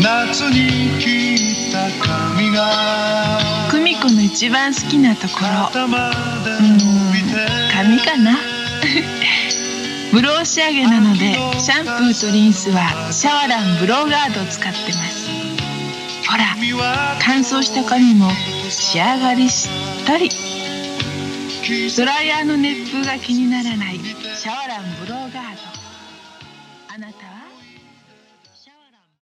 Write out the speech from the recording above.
夏に切った髪が。久美子の一番好きなところ。うん髪かな？ブロー仕上げなのでシャンプーとリンスはシャワランブローガードを使ってます。ほら乾燥した髪も仕上がりしっとり。ドライヤーの熱風が気にならないシャワランブローガード。あなたは？